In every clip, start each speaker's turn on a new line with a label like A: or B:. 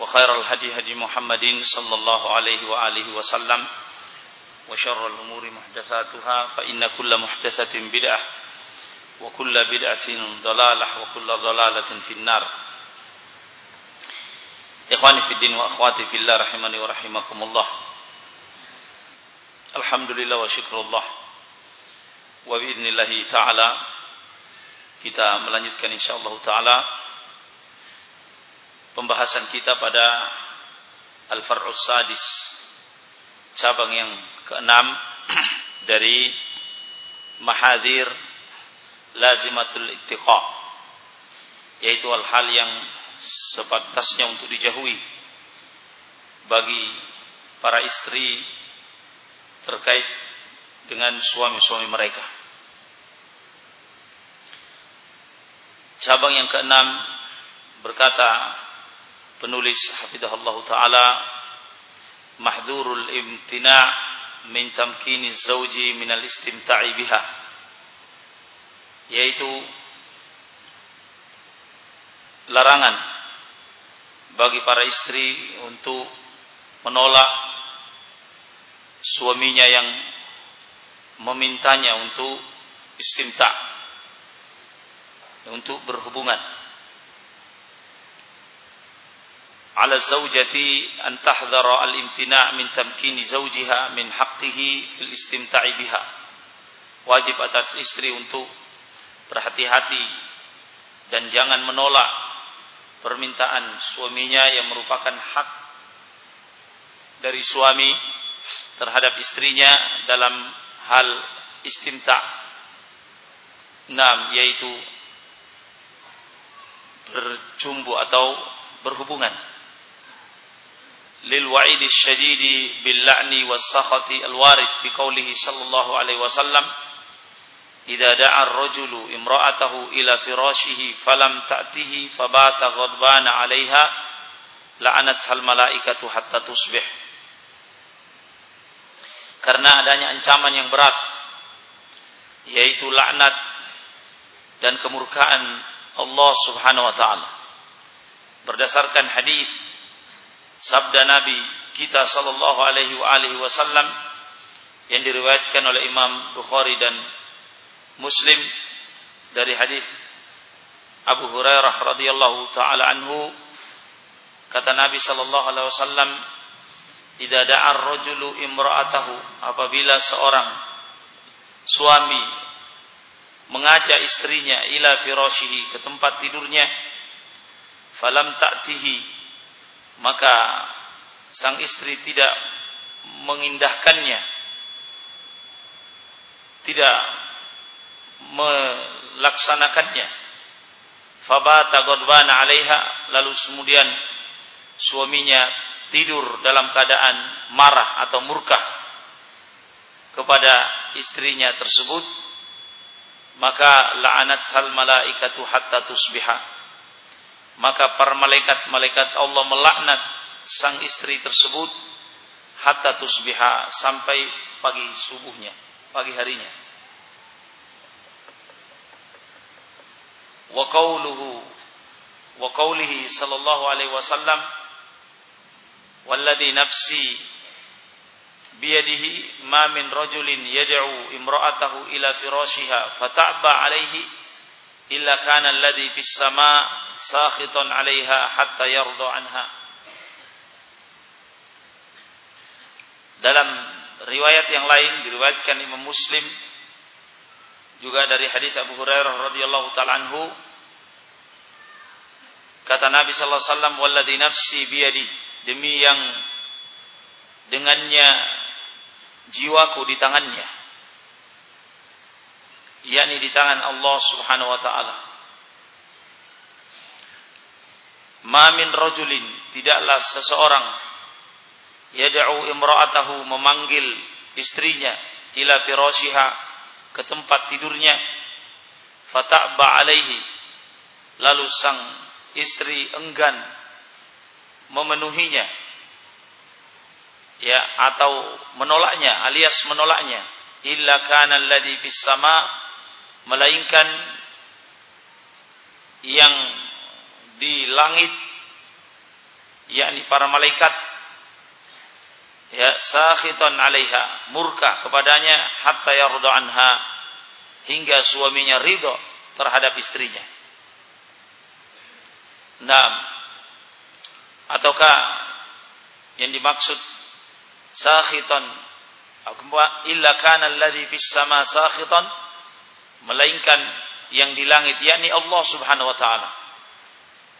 A: وخير الهدي هدي محمد صلى الله عليه وآله وسلم وشر الأمور محدثاتها فإن كل محدثة بدعة وكل بدعة ضلالة وكل ضلالة في النار. إخواني في الدين وأخواتي في الله رحمني ورحمكم الله الحمد لله وشكر الله وبإذن الله تعالى kita melanjutkan insyaallah taala pembahasan kita pada Al-Far'us Sadis cabang yang keenam dari mahadir lazimatul ittiqa yaitu hal-hal yang sepatasnya untuk dijauhi bagi para istri terkait dengan suami-suami mereka. Cabang yang keenam berkata penulis hafizahullah taala mahdhurul imtina' min tamkini zauji min al istimta'i biha yaitu larangan bagi para istri untuk menolak suaminya yang memintanya untuk istimta' untuk berhubungan على الزوجة أن تحذر الامتناع من تمكين زوجها من حقه في الاستمتاع بها wajib atas istri untuk berhati-hati dan jangan menolak permintaan suaminya yang merupakan hak dari suami terhadap istrinya dalam hal istimta. Enam yaitu bercumbu atau berhubungan. للوعيد الشديد باللعن والسخط الوارد في قوله صلى الله عليه وسلم إذا دعا الرجل امرأته إلى فراشه فلم تأته فبات غضبان عليها لعنتها الملائكة حتى تصبح karena adanya ancaman yang berat yaitu laknat dan kemurkaan Allah Subhanahu wa taala berdasarkan hadis sabda Nabi kita sallallahu alaihi wa alihi wasallam yang diriwayatkan oleh Imam Bukhari dan Muslim dari hadis Abu Hurairah radhiyallahu taala anhu. Kata Nabi sallallahu alaihi wasallam idza da'a ar-rajulu imra'atahu apabila seorang suami mengajak istrinya ila firashihi ke tempat tidurnya falam ta'tihi maka sang istri tidak mengindahkannya. Tidak melaksanakannya. Fabata ghadbana 'alaiha. Lalu kemudian suaminya tidur dalam keadaan marah atau murka kepada istrinya tersebut. Maka la'anat hal malaikatu hatta tusbiha maka para malaikat-malaikat Allah melaknat sang istri tersebut hatta tusbiha sampai pagi subuhnya, pagi harinya. Wa qauluhu wa qaulihi sallallahu alaihi wasallam walladhi nafsi biyadihi ma min rajulin yad'u imra'atahu ila firashiha fata'ba alaihi illa kana alladhi fis sama' sakhitan 'alaiha hatta yarda anha. Dalam riwayat yang lain diriwayatkan Imam Muslim juga dari hadis Abu Hurairah radhiyallahu taala anhu kata Nabi sallallahu alaihi wasallam walladzi nafsi biyadi demi yang dengannya jiwaku di tangannya yakni di tangan Allah Subhanahu wa taala. Ma min rajulin tidaklah seseorang yad'u imra'atahu memanggil istrinya ila firashiha ke tempat tidurnya. Fata'ba alaihi lalu sang istri enggan memenuhinya. Ya atau menolaknya alias menolaknya. Illa kana alladhi fis sama melainkan yang di langit yakni para malaikat ya sakhitan 'alaiha murka kepadanya hatta yarda anha hingga suaminya ridho terhadap istrinya. Naam. Ataukah yang dimaksud sakhitan illa kana alladhi fis sama sakhitan melainkan yang di langit yakni Allah Subhanahu wa taala.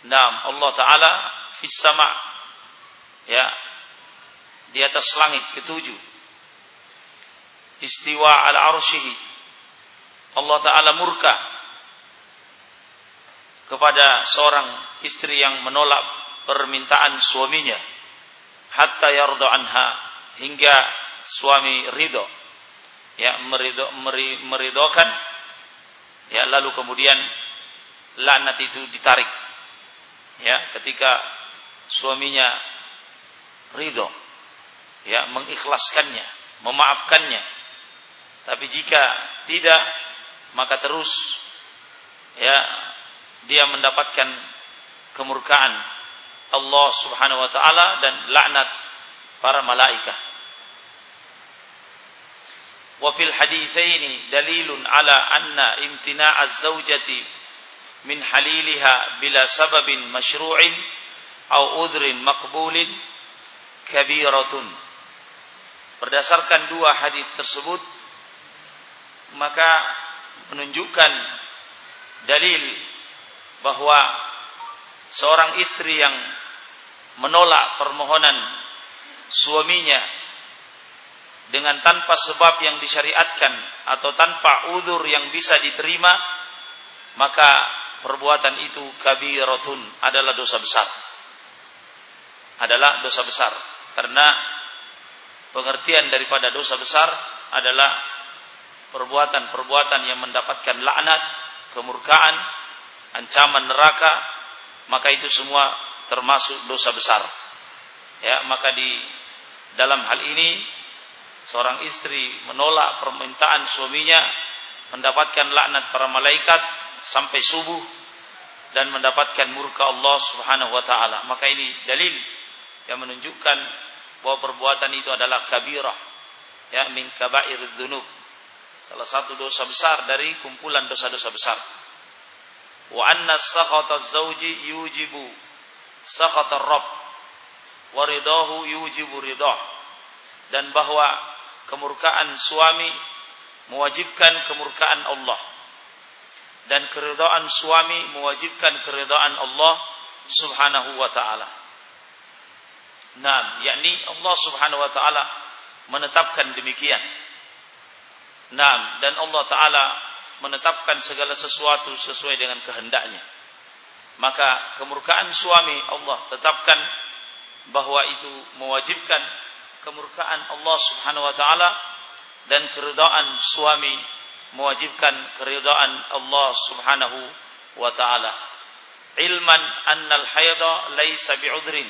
A: Naam, Allah taala fis sama ya di atas langit ketujuh. Istiwa ala arsyihi. Allah taala murka kepada seorang istri yang menolak permintaan suaminya hatta yarda anha hingga suami ridho ya meridho meri, ya lalu kemudian laknat itu ditarik. Ya ketika suaminya ridho. Ya mengikhlaskannya memaafkannya. Tapi jika tidak maka terus ya dia mendapatkan kemurkaan Allah Subhanahu wa taala dan laknat para malaikat وفي الحديثين دليل على أن امتناع الزوجة من حليلها بلا سبب مشروع أو عذر مقبول كبيرة berdasarkan dua hadis tersebut maka menunjukkan dalil bahwa seorang istri yang menolak permohonan suaminya dengan tanpa sebab yang disyariatkan atau tanpa uzur yang bisa diterima maka perbuatan itu kabiratun adalah dosa besar adalah dosa besar karena pengertian daripada dosa besar adalah perbuatan-perbuatan yang mendapatkan laknat, kemurkaan, ancaman neraka, maka itu semua termasuk dosa besar. Ya, maka di dalam hal ini seorang istri menolak permintaan suaminya mendapatkan laknat para malaikat sampai subuh dan mendapatkan murka Allah Subhanahu wa taala. Maka ini dalil yang menunjukkan bahwa perbuatan itu adalah kabirah ya min kabair dzunub. Salah satu dosa besar dari kumpulan dosa-dosa besar. Wa anna sakhata zauji yujibu sakhata rabb wa ridahu yujibu ridah. Dan bahwa kemurkaan suami mewajibkan kemurkaan Allah dan keridhaan suami mewajibkan keridhaan Allah Subhanahu wa taala. Nah, yakni Allah Subhanahu wa taala menetapkan demikian. Nah, dan Allah taala menetapkan segala sesuatu sesuai dengan kehendaknya. Maka kemurkaan suami Allah tetapkan bahwa itu mewajibkan kemurkaan Allah Subhanahu wa taala dan keridhaan suami mewajibkan keridhaan Allah Subhanahu wa taala. Ilman anna al-haidha laysa bi'udrin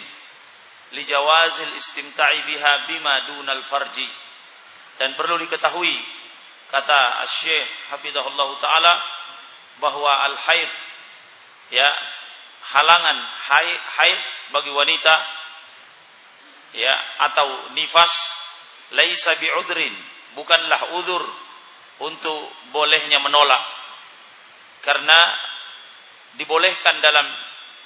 A: li jawazil istimta'i biha bima dunal farji. Dan perlu diketahui kata Syekh Hafizahullah taala bahwa al-haid ya halangan haid, haid bagi wanita ya atau nifas laisa bi'udrin. Bukanlah udur untuk bolehnya menolak. Karena dibolehkan dalam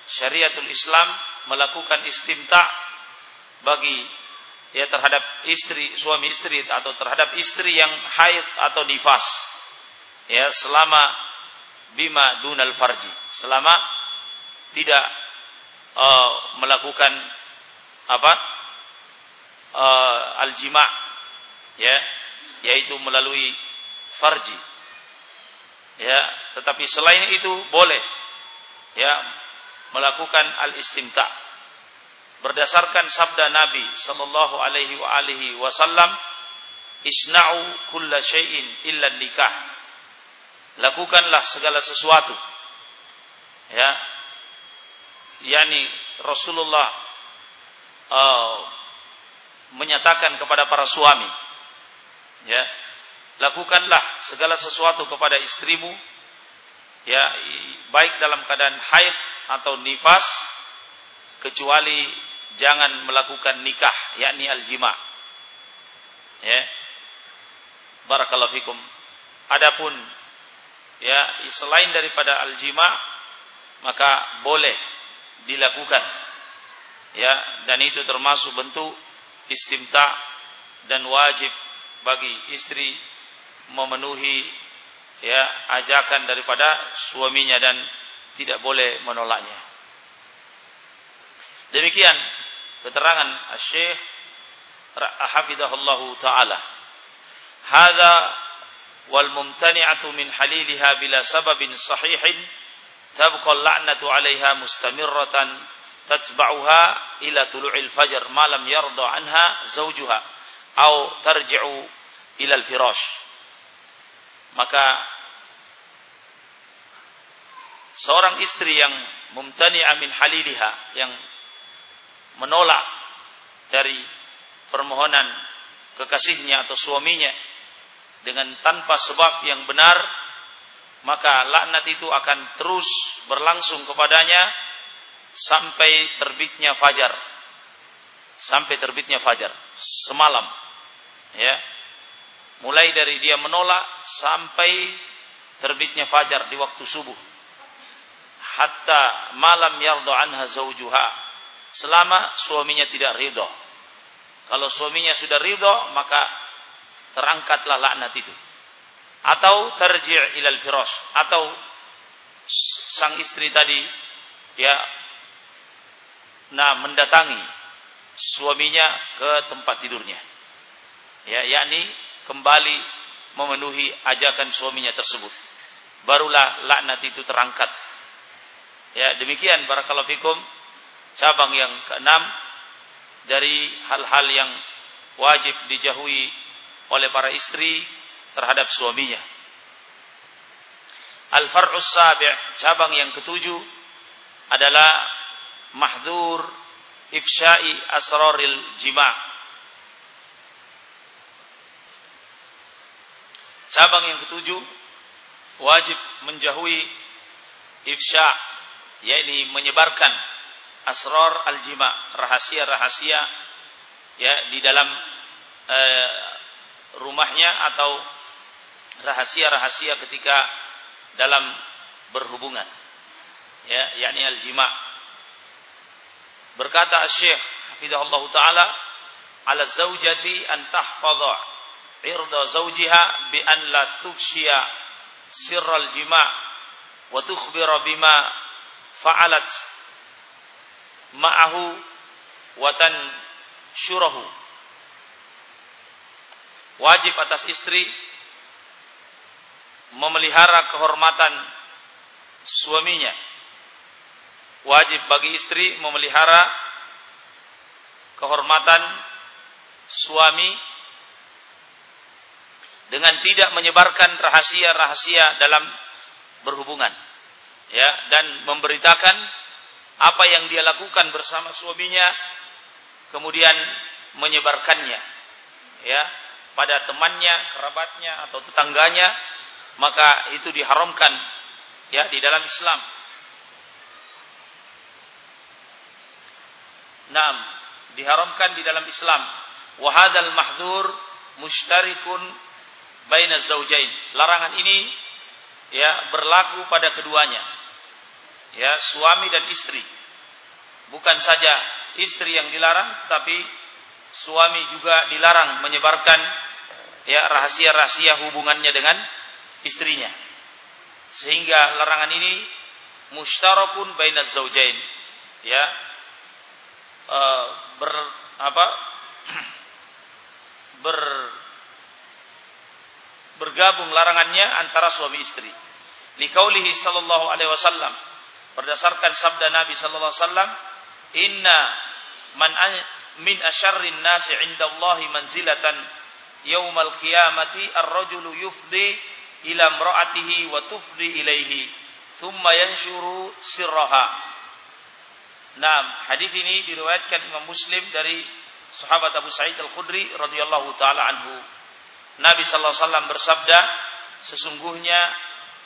A: syariatul Islam melakukan istimta bagi ya terhadap istri suami istri atau terhadap istri yang haid atau nifas. Ya selama bima dunal farji. Selama tidak uh, melakukan apa uh, al-jima ya yaitu melalui farji ya tetapi selain itu boleh ya melakukan al-istimta. Berdasarkan sabda Nabi sallallahu alaihi wa alihi wasallam, "Isna'u kulla syai'in illa nikah." Lakukanlah segala sesuatu. Ya. Yani Rasulullah uh, menyatakan kepada para suami, ya, lakukanlah segala sesuatu kepada istrimu ya baik dalam keadaan haid atau nifas kecuali jangan melakukan nikah yakni aljima ya. Barakallahu fikum. Adapun ya selain daripada aljima maka boleh dilakukan ya dan itu termasuk bentuk istimta dan wajib bagi istri memenuhi ya ajakan daripada suaminya dan tidak boleh menolaknya. Demikian keterangan Syekh hafizahullahu taala. Hadza wal mumtani'atu min haliliha bila sababin sahihin tabqa al-la'natu 'alayha mustamirratan tatba'uha ila tulu'il fajr ma lam yarda anha zawjuha aw tarji'u ila al-firash maka seorang istri yang mumtani amin haliliha yang menolak dari permohonan kekasihnya atau suaminya dengan tanpa sebab yang benar maka laknat itu akan terus berlangsung kepadanya sampai terbitnya fajar sampai terbitnya fajar semalam ya Mulai dari dia menolak sampai terbitnya fajar di waktu subuh. Hatta malam yardo anha zaujuha. Selama suaminya tidak ridho. Kalau suaminya sudah ridho, maka terangkatlah laknat itu. Atau terji' ilal firas. Atau sang istri tadi ya nah mendatangi suaminya ke tempat tidurnya. Ya, yakni kembali memenuhi ajakan suaminya tersebut. Barulah laknat itu terangkat. Ya, demikian barakallahu fikum cabang yang keenam dari hal-hal yang wajib dijauhi oleh para istri terhadap suaminya. Al-far'us sabi' cabang yang ketujuh adalah mahdzur ifsya'i asraril jima' Cabang yang ketujuh wajib menjauhi ifsya yakni menyebarkan asrar al-jima rahasia-rahasia ya di dalam eh, rumahnya atau rahasia-rahasia ketika dalam berhubungan ya yakni al-jima berkata Syekh hafizahullah taala ala zaujati an tahfadha irda zawjiha bi an la tufshiya sirral jima' wa tukhbira bima fa'alat ma'ahu wa tansyurahu wajib atas istri memelihara kehormatan suaminya wajib bagi istri memelihara kehormatan suami dengan tidak menyebarkan rahasia-rahasia dalam berhubungan ya dan memberitakan apa yang dia lakukan bersama suaminya kemudian menyebarkannya ya pada temannya, kerabatnya atau tetangganya maka itu diharamkan ya di dalam Islam. Naam, diharamkan di dalam Islam. Wahadal mahdur mushtarikun baina zaujain. Larangan ini ya berlaku pada keduanya. Ya, suami dan istri. Bukan saja istri yang dilarang, tapi suami juga dilarang menyebarkan ya rahasia-rahasia hubungannya dengan istrinya. Sehingga larangan ini mustarakun baina zaujain. Ya. Uh, ber apa? ber bergabung larangannya antara suami istri. Likaulihi sallallahu alaihi wasallam berdasarkan sabda Nabi sallallahu alaihi wasallam inna man min asyarrin nasi indallahi manzilatan yaumal qiyamati ar-rajulu yufdi ila imra'atihi wa tufdi ilaihi thumma yanshuru sirraha. Nah, hadis ini diriwayatkan Imam Muslim dari sahabat Abu Sa'id Al-Khudri radhiyallahu taala anhu. Nabi sallallahu alaihi wasallam bersabda, sesungguhnya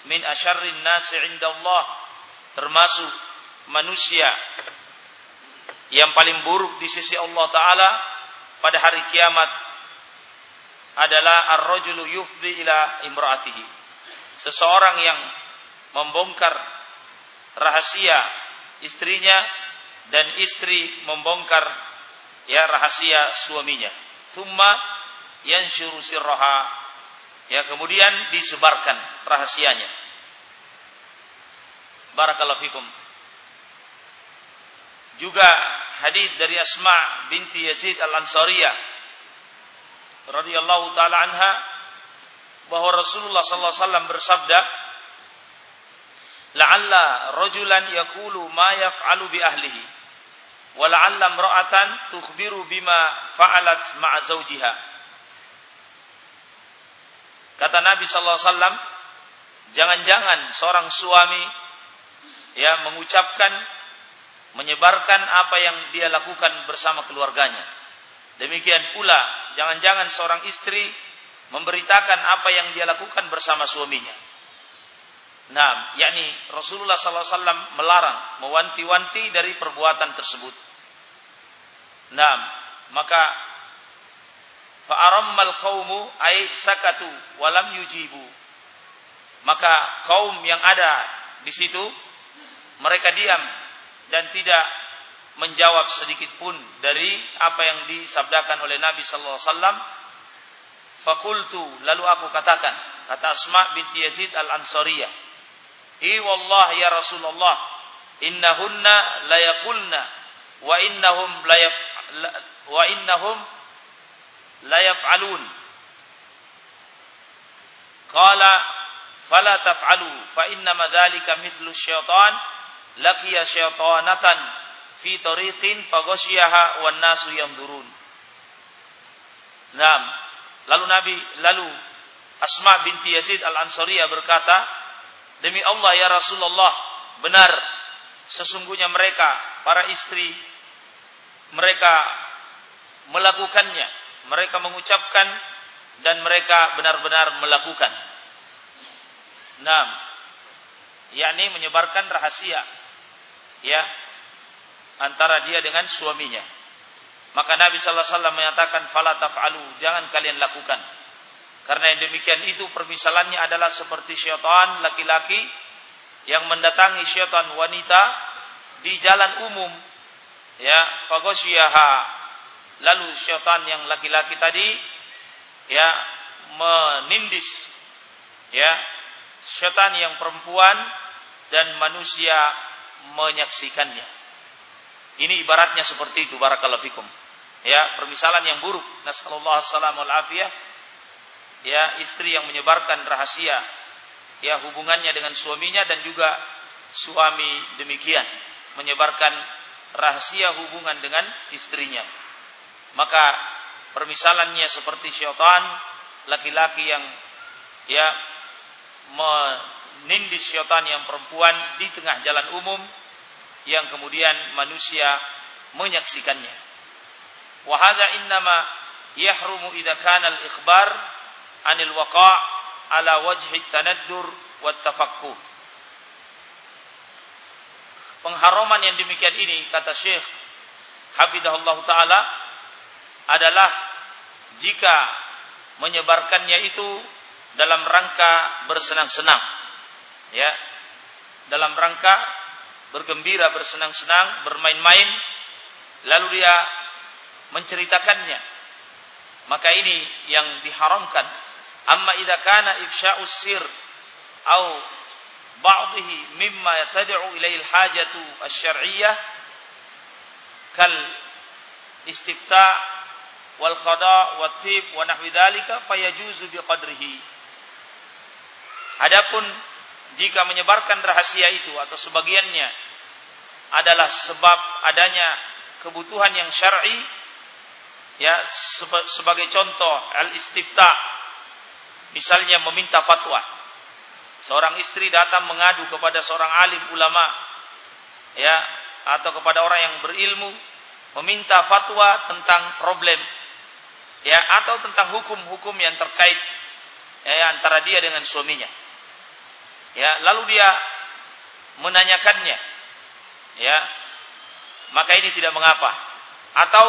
A: min asyarrin nasi indallah termasuk manusia yang paling buruk di sisi Allah taala pada hari kiamat adalah ar-rajulu yufdi ila imraatihi. Seseorang yang membongkar rahasia istrinya dan istri membongkar ya rahasia suaminya. Thumma yanshuru sirraha. Ya, kemudian disebarkan rahasianya. Barakallahu fikum. Juga hadis dari Asma binti Yazid Al-Ansariyah radhiyallahu taala anha bahwa Rasulullah sallallahu alaihi wasallam bersabda la'alla rajulan yaqulu ma yaf'alu bi ahlihi wa la'alla imra'atan bima fa'alat ma'a kata Nabi sallallahu alaihi wasallam jangan-jangan seorang suami ya mengucapkan menyebarkan apa yang dia lakukan bersama keluarganya Demikian pula, jangan-jangan seorang istri memberitakan apa yang dia lakukan bersama suaminya. Nah, yakni Rasulullah SAW melarang, mewanti-wanti dari perbuatan tersebut. Nah, maka fa'arammal qaumu ay sakatu walam yujibu. Maka kaum yang ada di situ mereka diam dan tidak menjawab sedikit pun dari apa yang disabdakan oleh Nabi sallallahu alaihi wasallam. Fakultu lalu aku katakan kata Asma binti Yazid al-Ansariyah. I wallah ya Rasulullah innahunna la yaqulna wa innahum la yaf, wa innahum la yaf'alun. Qala fala taf'alu fa inna dzalika mithlu syaitan laqiya syaitanatan fi tariqin faghasyiyaha wan nasu yanzurun. Naam. Lalu Nabi lalu Asma binti Yazid Al-Ansariyah berkata, "Demi Allah ya Rasulullah, benar sesungguhnya mereka para istri mereka melakukannya, mereka mengucapkan dan mereka benar-benar melakukan." Naam. yakni menyebarkan rahasia. Ya, antara dia dengan suaminya. Maka Nabi sallallahu alaihi wasallam menyatakan fala taf'alu, jangan kalian lakukan. Karena yang demikian itu permisalannya adalah seperti syaitan laki-laki yang mendatangi syaitan wanita di jalan umum. Ya, fagosyaha. Lalu syaitan yang laki-laki tadi ya menindis ya syaitan yang perempuan dan manusia menyaksikannya. Ini ibaratnya seperti itu barakallahu fikum. Ya, permisalan yang buruk. Nasallallahu alaihi afiyah. Ya, istri yang menyebarkan rahasia ya hubungannya dengan suaminya dan juga suami demikian menyebarkan rahasia hubungan dengan istrinya. Maka permisalannya seperti syaitan laki-laki yang ya menindis syaitan yang perempuan di tengah jalan umum yang kemudian manusia menyaksikannya. Wa hadza innama yahrumu idza kana al-ikhbar 'anil waqa' ala wajhi tanaddur wa tafakkur. Pengharaman yang demikian ini kata Syekh Hafidahullah taala adalah jika menyebarkannya itu dalam rangka bersenang-senang ya dalam rangka bergembira, bersenang-senang, bermain-main, lalu dia menceritakannya. Maka ini yang diharamkan. Amma idza kana ifsya'us sir au ba'dhihi mimma tad'u ilaihi al-hajatu asy-syar'iyyah kal istifta wal qada wat tib wa nahwi dzalika fayajuzu biqadrihi. Adapun
B: jika menyebarkan rahasia itu atau sebagiannya adalah sebab adanya kebutuhan yang syar'i ya sebagai contoh al-istifta misalnya meminta fatwa. Seorang istri datang mengadu kepada seorang alim ulama ya atau kepada orang yang berilmu meminta fatwa tentang problem ya atau tentang hukum-hukum yang terkait ya, antara dia dengan suaminya. Ya lalu dia menanyakannya ya maka ini tidak mengapa. Atau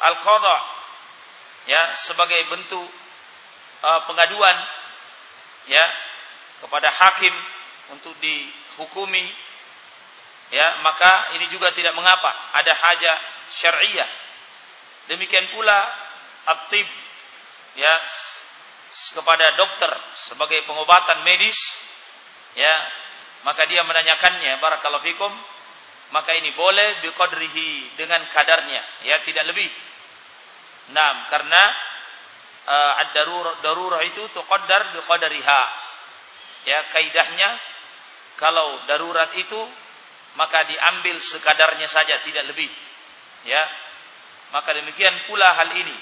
B: al qadha ya sebagai bentuk uh, pengaduan ya kepada hakim untuk dihukumi ya maka ini juga tidak mengapa. Ada hajat syariah demikian pula atib ya kepada dokter sebagai pengobatan medis ya maka dia menanyakannya barakallahu fikum maka ini boleh biqadrihi dengan kadarnya. Ya tidak lebih. Nah karena uh, ad-darurah darurah itu tuqaddar biqadariha ya kaidahnya kalau darurat itu maka diambil sekadarnya saja tidak lebih. Ya maka demikian pula hal ini.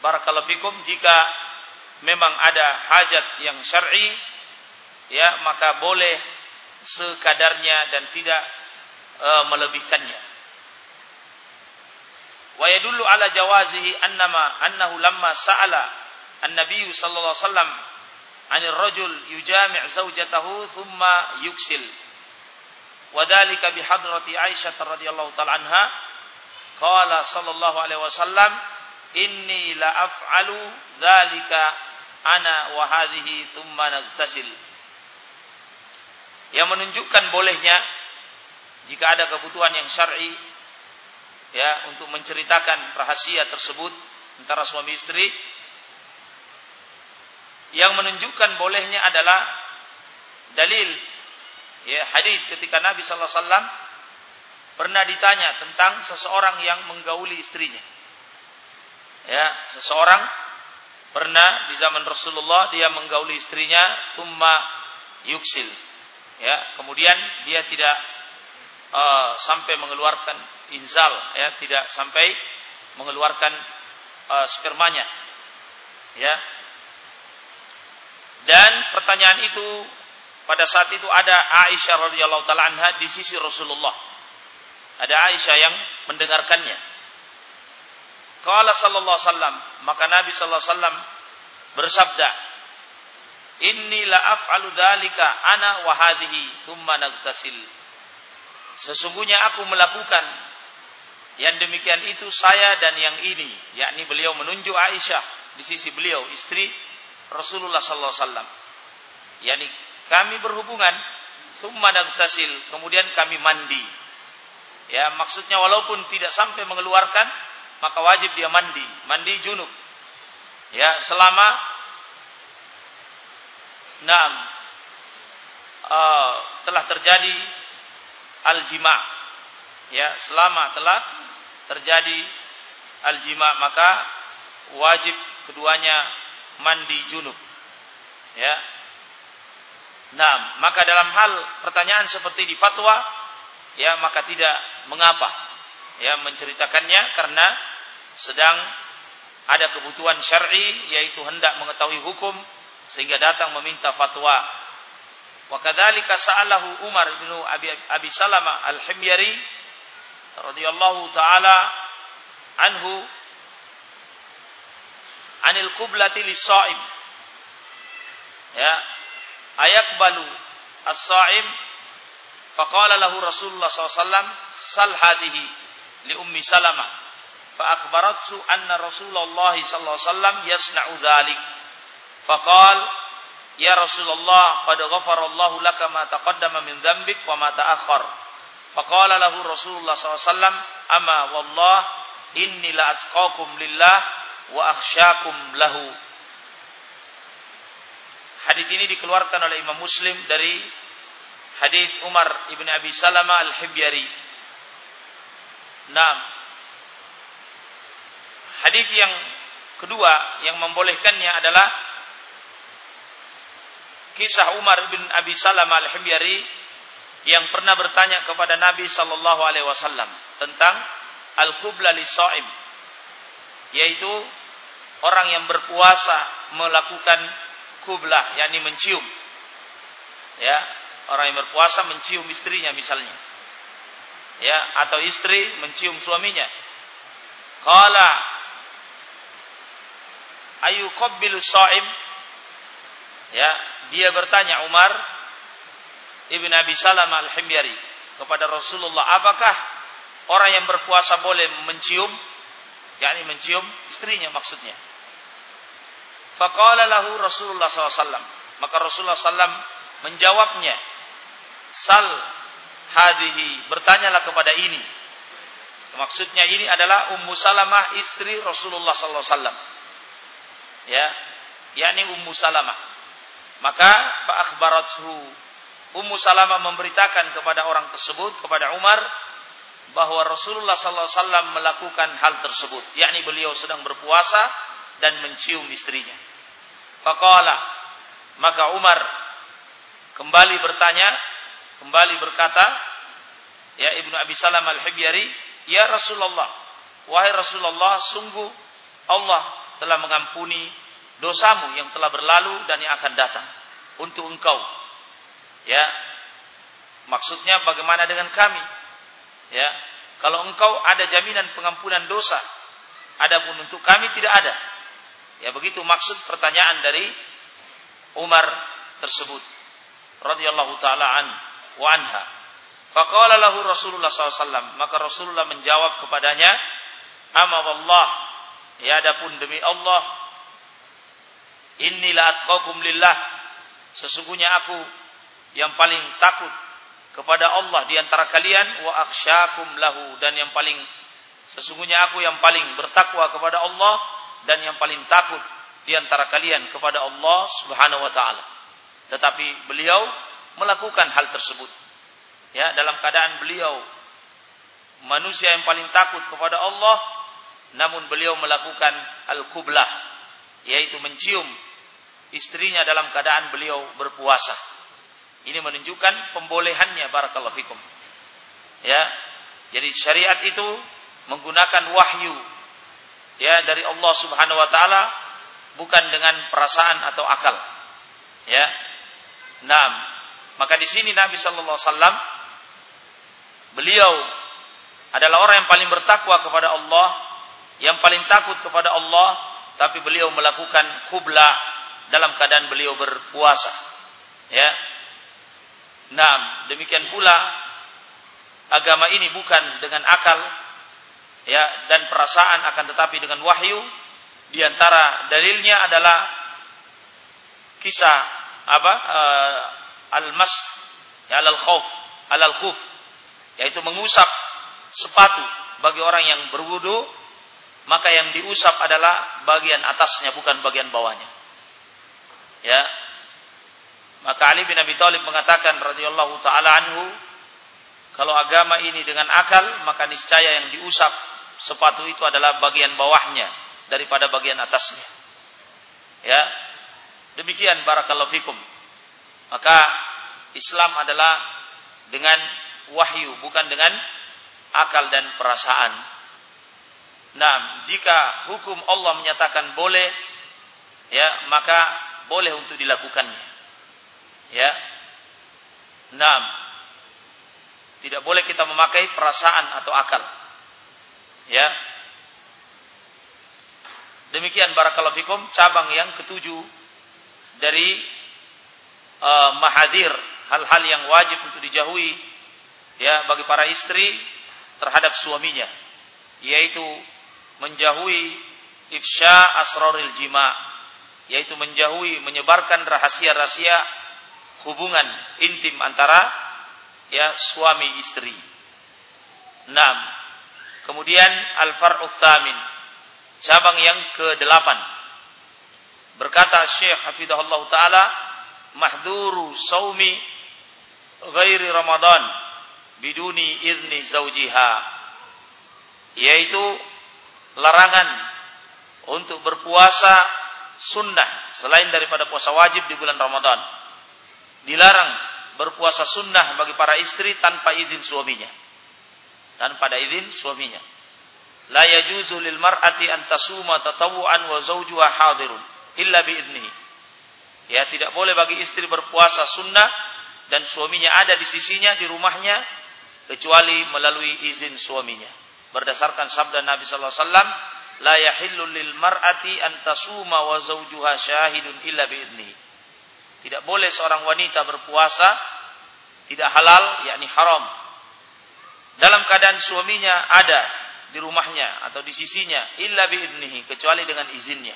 B: Barakallahu fikum jika memang ada hajat yang syar'i ya maka boleh sekadarnya dan tidak e, melebihkannya wa yadullu ala jawazihi annama annahu lamma sa'ala an-nabiy sallallahu alaihi wasallam 'anil rajul yujami' zawjatahu thumma yuksil. Wa dhalika bi hadrati Aisyah radhiyallahu ta'ala anha. Qala sallallahu alaihi wasallam inni la af'alu dzalika ana wa hadhihi thumma nagtasil yang menunjukkan bolehnya jika ada kebutuhan yang syar'i ya untuk menceritakan rahasia tersebut antara suami istri yang menunjukkan bolehnya adalah dalil ya hadis ketika Nabi sallallahu alaihi wasallam pernah ditanya tentang seseorang yang menggauli istrinya. Ya seseorang pernah di zaman Rasulullah dia menggauli istrinya thumma yuksil. Ya kemudian dia tidak uh, sampai mengeluarkan inzal ya tidak sampai mengeluarkan uh, spermanya ya. Dan pertanyaan itu pada saat itu ada Aisyah radhiyallahu taala anha di sisi Rasulullah. Ada Aisyah yang mendengarkannya. Qala sallallahu wasallam, maka Nabi sallallahu wasallam bersabda, "Inni la af'alu dzalika ana wa hadhihi thumma nagtasil." Sesungguhnya aku melakukan yang demikian itu saya dan yang ini, yakni beliau menunjuk Aisyah di sisi beliau istri Rasulullah sallallahu alaihi wasallam. Yani kami berhubungan thumma nagtasil, kemudian kami mandi. Ya, maksudnya walaupun tidak sampai mengeluarkan maka wajib dia mandi, mandi junub. Ya, selama enam uh, telah terjadi al-jima. Ya, selama telah terjadi al-jima maka wajib keduanya mandi junub. Ya. Nah, maka dalam hal pertanyaan seperti di fatwa, ya maka tidak mengapa ya menceritakannya karena sedang ada kebutuhan syar'i yaitu hendak mengetahui hukum sehingga datang meminta fatwa. Wa kadzalika sa'alahu Umar bin Abi, Abi Salama Al-Himyari radhiyallahu taala anhu anil qiblati lis-sha'im. Ya, ayakbalu as-sha'im faqala lahu Rasulullah SAW sal hadhihi li ummi Salamah fa akhbaratsu anna Rasulullah sallallahu alaihi wasallam yasna'u dzalik faqal ya Rasulullah qad ghafara Allah laka ma taqaddama min dhanbik wa ma ta'akhkhar. Faqala lahu Rasulullah wasallam amma wallah inni la atqakum lillah wa akhsyakum lahu. Hadis ini dikeluarkan oleh Imam Muslim dari hadis Umar ibn Abi Salama al-Hibyari. Nah, hadis yang kedua yang membolehkannya adalah kisah Umar bin Abi Salam al-Himyari yang pernah bertanya kepada Nabi sallallahu alaihi wasallam tentang al-qubla li shaim yaitu orang yang berpuasa melakukan kublah yakni mencium. Ya orang yang berpuasa mencium istrinya misalnya. Ya atau istri mencium suaminya. Qala ayu qabbilu shaim ya dia bertanya Umar Ibn Abi Salam Al-Himyari kepada Rasulullah apakah orang yang berpuasa boleh mencium? Yakni mencium istrinya maksudnya. Faqala lahu Rasulullah SAW maka Rasulullah SAW menjawabnya sal hadihi bertanyalah kepada ini. Maksudnya ini adalah Ummu Salamah istri Rasulullah wasallam. Ya yakni Ummu Salamah maka fa akhbarathu Ummu Salamah memberitakan kepada orang tersebut kepada Umar bahwa Rasulullah sallallahu alaihi wasallam melakukan hal tersebut. Yakni beliau sedang berpuasa dan mencium istrinya. Faqala maka Umar kembali bertanya kembali berkata ya Ibnu Abi Salam Al-Hibyari, "Ya Rasulullah, wahai Rasulullah, sungguh Allah telah mengampuni dosamu yang telah berlalu dan yang akan datang untuk engkau." Ya. Maksudnya bagaimana dengan kami? Ya. Kalau engkau ada jaminan pengampunan dosa, adapun untuk kami tidak ada. Ya begitu maksud pertanyaan dari Umar tersebut radhiyallahu taala an wa anha. Faqala lahu Rasulullah SAW. Maka Rasulullah menjawab kepadanya, Ama wallah, ya adapun demi Allah, Inni la atqakum lillah. Sesungguhnya aku yang paling takut kepada Allah di antara kalian wa akhsyakum lahu dan yang paling sesungguhnya aku yang paling bertakwa kepada Allah dan yang paling takut di antara kalian kepada Allah Subhanahu wa taala. Tetapi beliau melakukan hal tersebut. Ya, dalam keadaan beliau manusia yang paling takut kepada Allah, namun beliau melakukan al-kublah, yaitu mencium istrinya dalam keadaan beliau berpuasa. Ini menunjukkan pembolehannya barakallahu fikum. Ya. Jadi syariat itu menggunakan wahyu ya dari Allah Subhanahu wa taala bukan dengan perasaan atau akal. Ya. Nah, maka di sini Nabi Shallallahu Alaihi Wasallam beliau adalah orang yang paling bertakwa kepada Allah, yang paling takut kepada Allah, tapi beliau melakukan kubla dalam keadaan beliau berpuasa. Ya. Nah, demikian pula agama ini bukan dengan akal ya dan perasaan akan tetapi dengan wahyu di antara dalilnya adalah kisah apa uh, al-mas ya al khauf al khuf yaitu mengusap sepatu bagi orang yang berwudu maka yang diusap adalah bagian atasnya bukan bagian bawahnya. Ya. Maka Ali bin Abi Thalib mengatakan radhiyallahu taala anhu kalau agama ini dengan akal maka niscaya yang diusap sepatu itu adalah bagian bawahnya daripada bagian atasnya. Ya. Demikian barakallahu fikum. Maka Islam adalah dengan wahyu, bukan dengan akal dan perasaan. Nah, jika hukum Allah menyatakan boleh, ya maka boleh untuk dilakukannya. Ya. Nah, tidak boleh kita memakai perasaan atau akal. Ya. Demikian barakallahu fikum cabang yang ketujuh dari uh, mahadir hal-hal yang wajib untuk dijauhi ya bagi para istri terhadap suaminya yaitu menjauhi ifsya asraril jima yaitu menjauhi menyebarkan rahasia-rahasia hubungan intim antara ya suami istri. 6. Kemudian al-far'u tsamin cabang yang ke-8 berkata Syekh Hafizahullah taala mahduru saumi ghairi Ramadan biduni idni zaujiha yaitu larangan untuk berpuasa sunnah selain daripada puasa wajib di bulan Ramadan dilarang berpuasa sunnah bagi para istri tanpa izin suaminya. Tanpa ada izin suaminya. La yajuzu lil mar'ati an tasuma tatawuan wa zawjuha hadirun illa bi idnihi. Ya, tidak boleh bagi istri berpuasa sunnah dan suaminya ada di sisinya di rumahnya kecuali melalui izin suaminya. Berdasarkan sabda Nabi sallallahu alaihi wasallam, la yahillu lil mar'ati an tasuma wa zawjuha syahidun illa bi. Tidak boleh seorang wanita berpuasa tidak halal yakni haram dalam keadaan suaminya ada di rumahnya atau di sisinya illa bi kecuali dengan izinnya.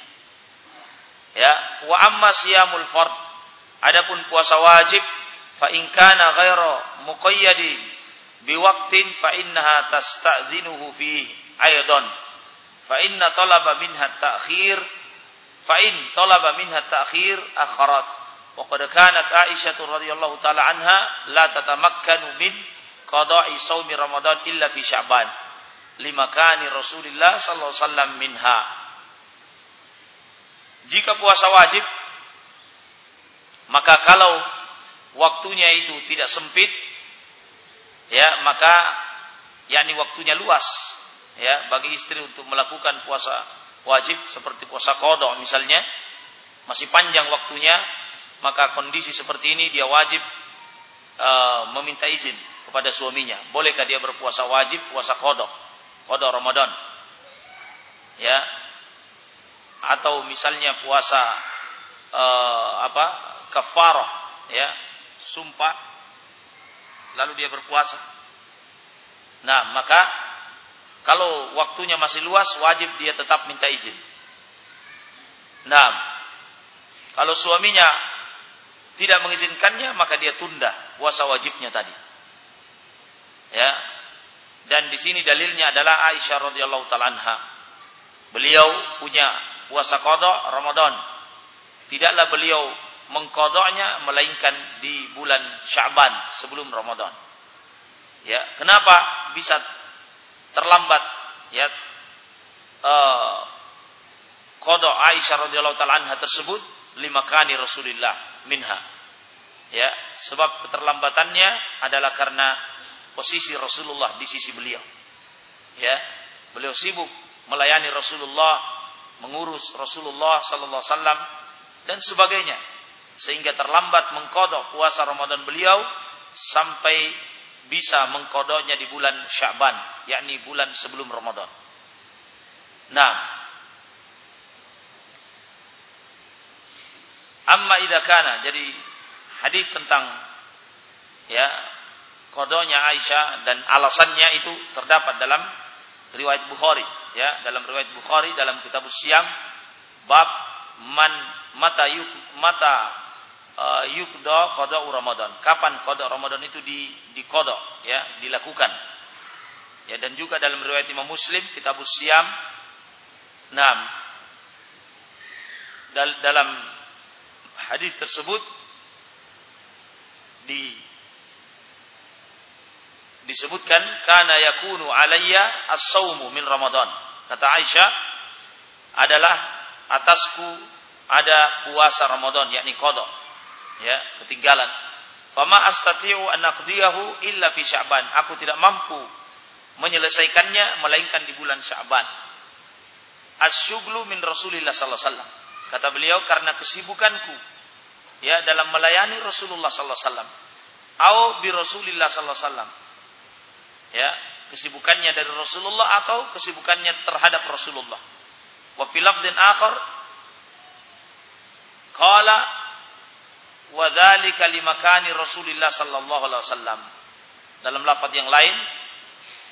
B: Ya, wa amma siyamul fard adapun puasa wajib fa in kana ghaira muqayyadin bi waqtin fa innaha tasta'dzinuhu fihi aidan fa inna talaba minha ta'khir. Fa in talaba minha ta'khir akharat. Wa qad kanat Aisyah radhiyallahu taala anha la tatamakkanu min qada'i shaumi Ramadan illa fi Sya'ban. Limakani Rasulullah sallallahu alaihi wasallam minha. Jika puasa wajib maka kalau waktunya itu tidak sempit ya maka yakni waktunya luas ya bagi istri untuk melakukan puasa wajib seperti puasa kodok misalnya masih panjang waktunya maka kondisi seperti ini dia wajib uh, meminta izin kepada suaminya. Bolehkah dia berpuasa wajib puasa kodok kodok Ramadan? Ya atau misalnya puasa uh, apa kafarah ya sumpah lalu dia berpuasa nah maka kalau waktunya masih luas, wajib dia tetap minta izin. Nah, kalau suaminya tidak mengizinkannya, maka dia tunda puasa wajibnya tadi. Ya. Dan di sini dalilnya adalah Aisyah radhiyallahu taala. Beliau punya puasa kodok Ramadan. Tidaklah beliau mengkodoknya melainkan di bulan Syaban sebelum Ramadan. Ya, kenapa bisa terlambat? Ya uh, kodok Aisyah radhiyallahu taala anha tersebut lima kali Rasulullah minha. Ya sebab keterlambatannya adalah karena posisi Rasulullah di sisi beliau. Ya beliau sibuk melayani Rasulullah mengurus Rasulullah sallallahu alaihi wasallam dan sebagainya sehingga terlambat mengkodok puasa Ramadan beliau sampai bisa mengkodoknya di bulan Sya'ban, yakni bulan sebelum Ramadan. Nah, amma idza kana jadi hadis tentang ya kodonya Aisyah dan alasannya itu terdapat dalam riwayat Bukhari ya dalam riwayat Bukhari dalam kitab Siam bab man mata yuk mata uh, yukdo kodok Ramadan. Kapan kodok Ramadan itu di di kodok ya dilakukan. Ya dan juga dalam riwayat Imam Muslim kitab Siam. Nah, dal dalam hadis tersebut di disebutkan kana yakunu alayya as-saumu min Ramadan. Kata Aisyah adalah atasku ada puasa Ramadan yakni kodok ya ketinggalan. Fama astati'u an aqdiyahu illa fi sya'ban. Aku tidak mampu menyelesaikannya melainkan di bulan sya'ban. Asyuglu min rasulillah sallallahu alaihi wasallam. Kata beliau karena kesibukanku ya dalam melayani Rasulullah sallallahu alaihi wasallam au bi Rasulillah sallallahu alaihi wasallam. Ya kesibukannya dari Rasulullah atau kesibukannya terhadap Rasulullah. Wa fi lafdin akhar qala wa dzalika limakani Rasulillah sallallahu alaihi wasallam. Dalam lafaz yang lain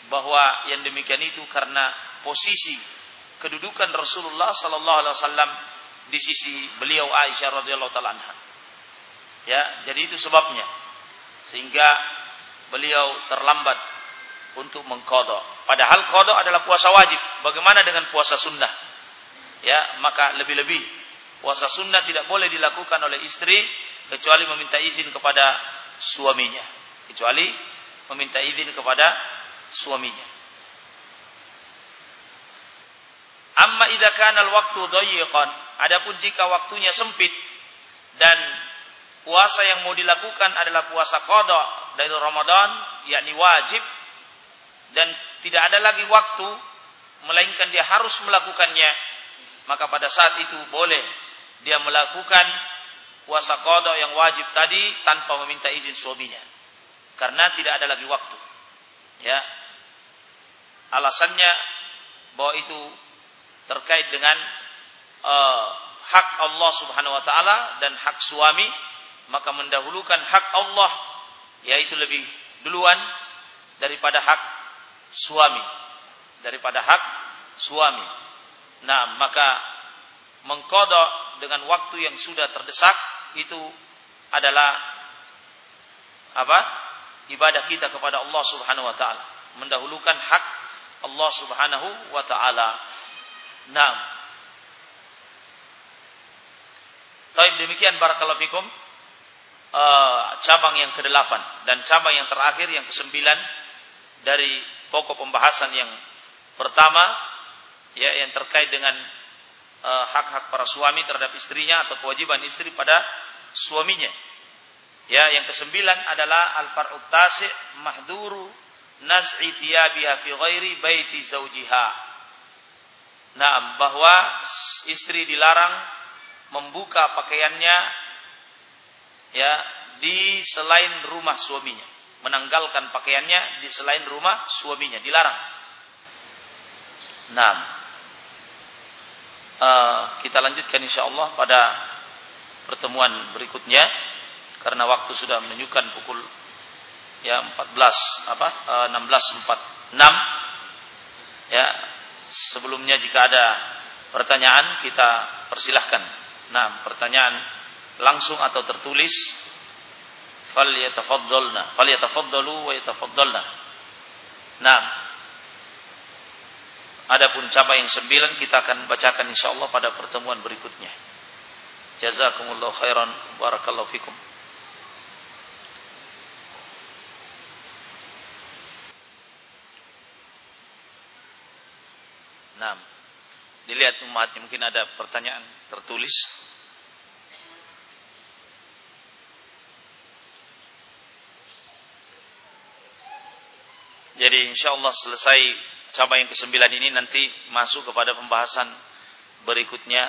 B: bahwa yang demikian itu karena posisi kedudukan Rasulullah sallallahu alaihi wasallam di sisi beliau Aisyah radhiyallahu taala anha. Ya, jadi itu sebabnya sehingga beliau terlambat untuk mengkodok. Padahal kodok adalah puasa wajib. Bagaimana dengan puasa sunnah? Ya, maka lebih-lebih puasa sunnah tidak boleh dilakukan oleh istri kecuali meminta izin kepada suaminya. Kecuali meminta izin kepada suaminya. Amma idza kana al-waqtu dayiqan adapun jika waktunya sempit dan puasa yang mau dilakukan adalah puasa kodok dari Ramadan, yakni wajib, dan tidak ada lagi waktu, melainkan dia harus melakukannya, maka pada saat itu boleh dia melakukan puasa kodok yang wajib tadi tanpa meminta izin suaminya. Karena tidak ada lagi waktu. Ya. Alasannya bahwa itu terkait dengan uh, hak Allah Subhanahu wa taala dan hak suami maka mendahulukan hak Allah yaitu lebih duluan daripada hak suami daripada hak suami. Nah, maka mengkodok dengan waktu yang sudah terdesak itu adalah apa? Ibadah kita kepada Allah Subhanahu wa taala, mendahulukan hak Allah Subhanahu wa taala. Taib demikian barakallahu fikum uh, cabang yang kedelapan dan cabang yang terakhir yang kesembilan dari pokok pembahasan yang pertama ya yang terkait dengan eh, hak-hak uh, para suami terhadap istrinya atau kewajiban istri pada suaminya. Ya, yang kesembilan adalah al-far'ut tasi' mahduru naz'i thiyabiha fi ghairi baiti zaujiha. Nah, bahwa istri dilarang membuka pakaiannya ya di selain rumah suaminya, menanggalkan pakaiannya di selain rumah suaminya, dilarang. Nah, uh, kita lanjutkan insya Allah pada pertemuan berikutnya karena waktu sudah menunjukkan pukul ya 14 apa uh, 16.46 ya sebelumnya jika ada pertanyaan kita persilahkan. Nah pertanyaan langsung atau tertulis fal yatafaddalna fal yatafaddalu wa yatafaddalna. Nah Adapun cabang yang sembilan kita akan bacakan insyaallah pada pertemuan berikutnya. Jazakumullah khairan barakallahu fikum. Nah, dilihat umatnya mungkin ada pertanyaan tertulis. Jadi insya Allah selesai cabang yang kesembilan ini nanti masuk kepada pembahasan berikutnya.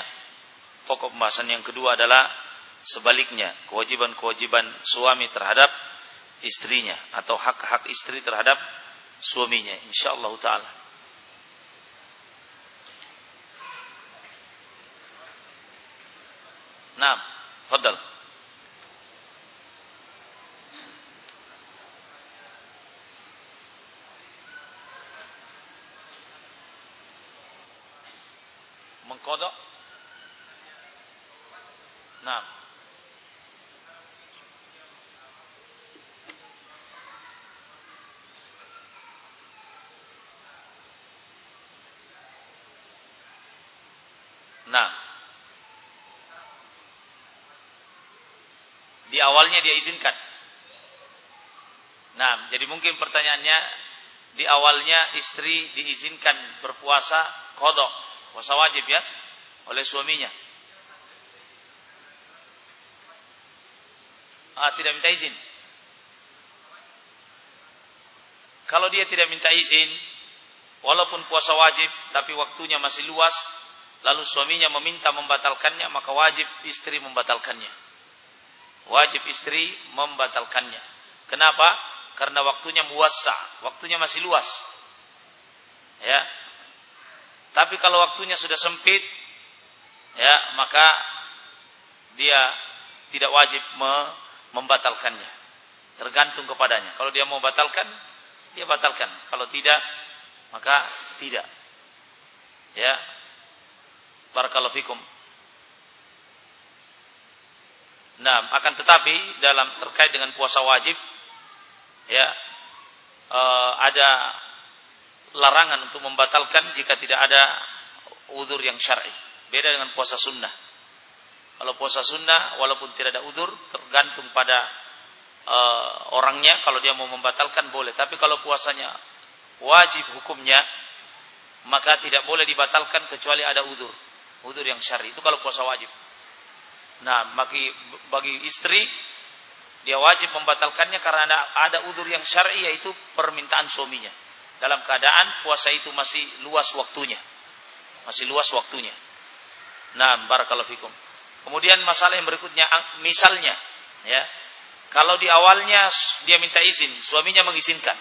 B: Pokok pembahasan yang kedua adalah sebaliknya kewajiban-kewajiban suami terhadap istrinya atau hak-hak istri terhadap suaminya insyaallah taala. Nah, fadal. mengkodok nah Nah, di awalnya dia izinkan. Nah, jadi mungkin pertanyaannya di awalnya istri diizinkan berpuasa kodok puasa wajib ya oleh suaminya. Ah, tidak minta izin. Kalau dia tidak minta izin, walaupun puasa wajib, tapi waktunya masih luas, lalu suaminya meminta membatalkannya, maka wajib istri membatalkannya. Wajib istri membatalkannya. Kenapa? Karena waktunya muasa, waktunya masih luas. Ya, tapi kalau waktunya sudah sempit, ya maka dia tidak wajib membatalkannya. Tergantung kepadanya. Kalau dia mau batalkan, dia batalkan. Kalau tidak, maka tidak. Ya. Barakallahu fikum. Nah, akan tetapi dalam terkait dengan puasa wajib, ya, uh, ada larangan untuk membatalkan jika tidak ada udur yang syar'i. Beda dengan puasa sunnah. Kalau puasa sunnah, walaupun tidak ada udur, tergantung pada uh, orangnya. Kalau dia mau membatalkan boleh. Tapi kalau puasanya wajib hukumnya, maka tidak boleh dibatalkan kecuali ada udur. Udur yang syar'i. Itu kalau puasa wajib. Nah, bagi bagi istri dia wajib membatalkannya karena ada, ada udur yang syar'i yaitu permintaan suaminya. Dalam keadaan puasa itu masih luas waktunya. Masih luas waktunya. Nah, barakallahu fikum. Kemudian masalah yang berikutnya misalnya ya. Kalau di awalnya dia minta izin, suaminya mengizinkan.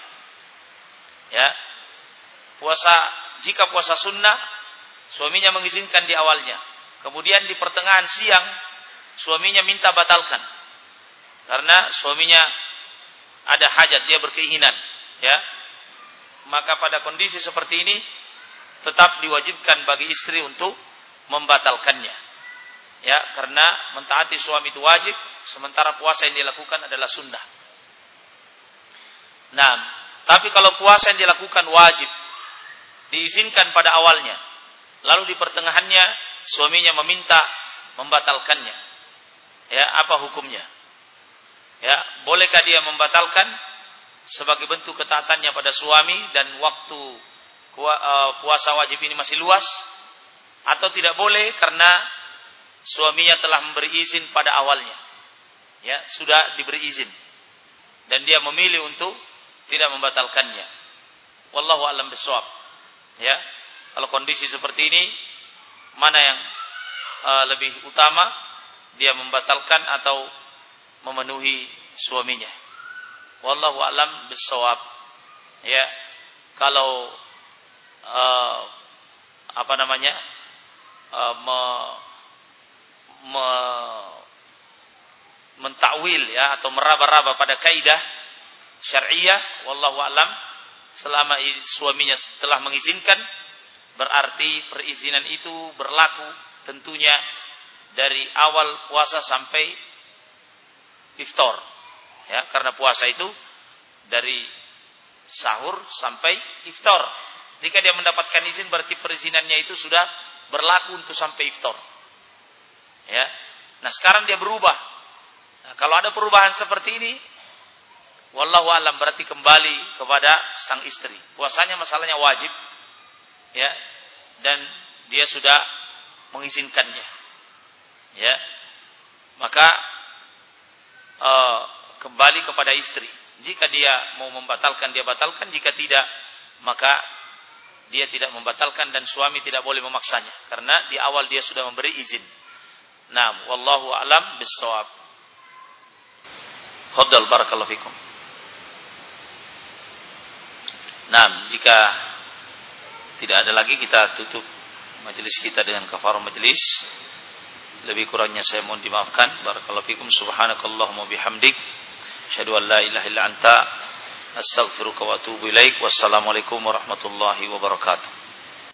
B: Ya. Puasa jika puasa sunnah suaminya mengizinkan di awalnya. Kemudian di pertengahan siang suaminya minta batalkan. Karena suaminya ada hajat, dia berkeinginan, ya. Maka pada kondisi seperti ini tetap diwajibkan bagi istri untuk membatalkannya. Ya, karena mentaati suami itu wajib, sementara puasa yang dilakukan adalah sunnah. Nah, tapi kalau puasa yang dilakukan wajib, diizinkan pada awalnya, lalu di pertengahannya suaminya meminta membatalkannya. Ya, apa hukumnya? Ya, bolehkah dia membatalkan sebagai bentuk ketaatannya pada suami dan waktu eh, puasa wajib ini masih luas atau tidak boleh karena suaminya telah memberi izin pada awalnya. Ya, sudah diberi izin. Dan dia memilih untuk tidak membatalkannya. Wallahu alam bisawab. Ya. Kalau kondisi seperti ini mana yang uh, lebih utama dia membatalkan atau memenuhi suaminya. Wallahu alam bisawab. Ya. Kalau uh, apa namanya? Uh, me, me, mentakwil ya atau meraba-raba pada kaidah syariah wallahu alam selama suaminya telah mengizinkan berarti perizinan itu berlaku tentunya dari awal puasa sampai iftar. Ya karena puasa itu dari sahur sampai iftar. Jika dia mendapatkan izin berarti perizinannya itu sudah berlaku untuk sampai iftar. Ya. Nah sekarang dia berubah. Nah, kalau ada perubahan seperti ini, wallahu alam berarti kembali kepada sang istri. Puasanya masalahnya wajib, ya, dan dia sudah mengizinkannya, ya. Maka uh, kembali kepada istri. Jika dia mau membatalkan, dia batalkan. Jika tidak, maka dia tidak membatalkan dan suami tidak boleh memaksanya karena di awal dia sudah memberi izin. Nah, wallahu alam bisawab. Fadal barakallahu fikum. Nah, jika tidak ada lagi kita tutup majelis kita dengan kafarah majelis. Lebih kurangnya saya mohon dimaafkan. Barakallahu fikum. Subhanakallahumma bihamdik. Asyhadu an la ilaha illa anta astaghfiruka wa atubu ilaik. Wassalamualaikum warahmatullahi wabarakatuh.